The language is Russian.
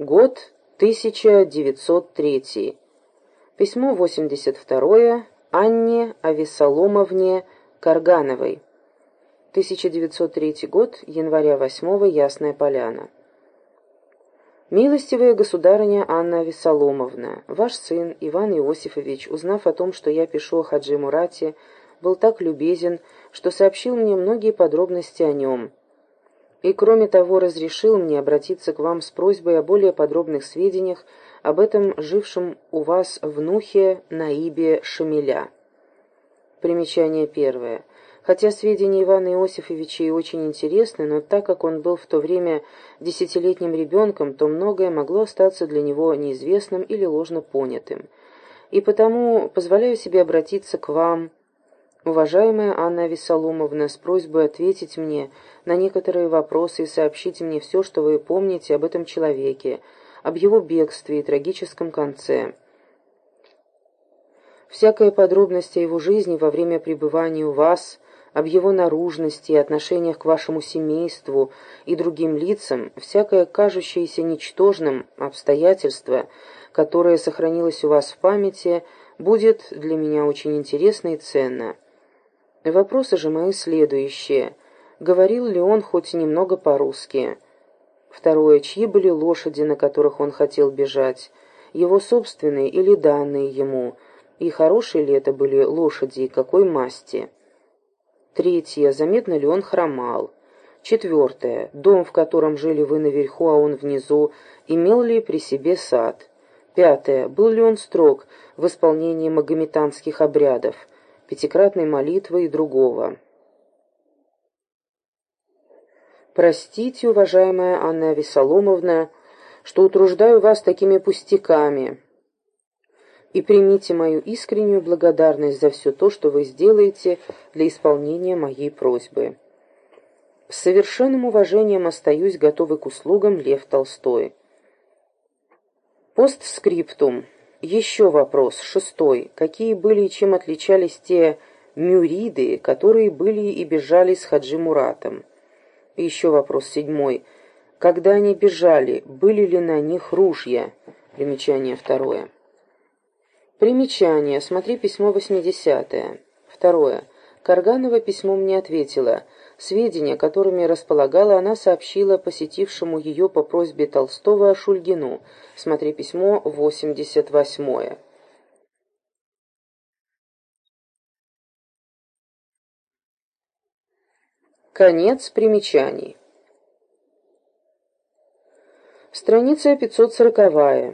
Год 1903. Письмо 82 Анне Авесоломовне Каргановой. 1903 год, января 8 Ясная Поляна. Милостивая государыня Анна Авесоломовна, ваш сын Иван Иосифович, узнав о том, что я пишу о Хаджи Мурате, был так любезен, что сообщил мне многие подробности о нем – и, кроме того, разрешил мне обратиться к вам с просьбой о более подробных сведениях об этом жившем у вас внухе Наибе Шамиля. Примечание первое. Хотя сведения Ивана Иосифовича и очень интересны, но так как он был в то время десятилетним ребенком, то многое могло остаться для него неизвестным или ложно понятым. И потому позволяю себе обратиться к вам, Уважаемая Анна Висоломовна, с просьбой ответить мне на некоторые вопросы и сообщить мне все, что вы помните об этом человеке, об его бегстве и трагическом конце. Всякая подробность о его жизни во время пребывания у вас, об его наружности и отношениях к вашему семейству и другим лицам, всякое кажущееся ничтожным обстоятельство, которое сохранилось у вас в памяти, будет для меня очень интересно и ценно. Вопросы же мои следующие. Говорил ли он хоть немного по-русски? Второе. Чьи были лошади, на которых он хотел бежать? Его собственные или данные ему? И хорошие ли это были лошади и какой масти? Третье. Заметно ли он хромал? Четвертое. Дом, в котором жили вы наверху, а он внизу, имел ли при себе сад? Пятое. Был ли он строг в исполнении магометанских обрядов? Пятикратной молитвы и другого. Простите, уважаемая Анна Весоломовна, что утруждаю вас такими пустяками, и примите мою искреннюю благодарность за все то, что вы сделаете для исполнения моей просьбы. С совершенным уважением остаюсь готовый к услугам Лев Толстой. Постскриптум. Еще вопрос, шестой. Какие были и чем отличались те мюриды, которые были и бежали с Хаджи Муратом? еще вопрос, седьмой. Когда они бежали, были ли на них ружья? Примечание второе. Примечание. Смотри письмо восьмидесятое. Второе. Карганова письмом не ответила. Сведения, которыми располагала, она сообщила посетившему ее по просьбе Толстого Шульгину. Смотри письмо 88. Конец примечаний. Страница 540.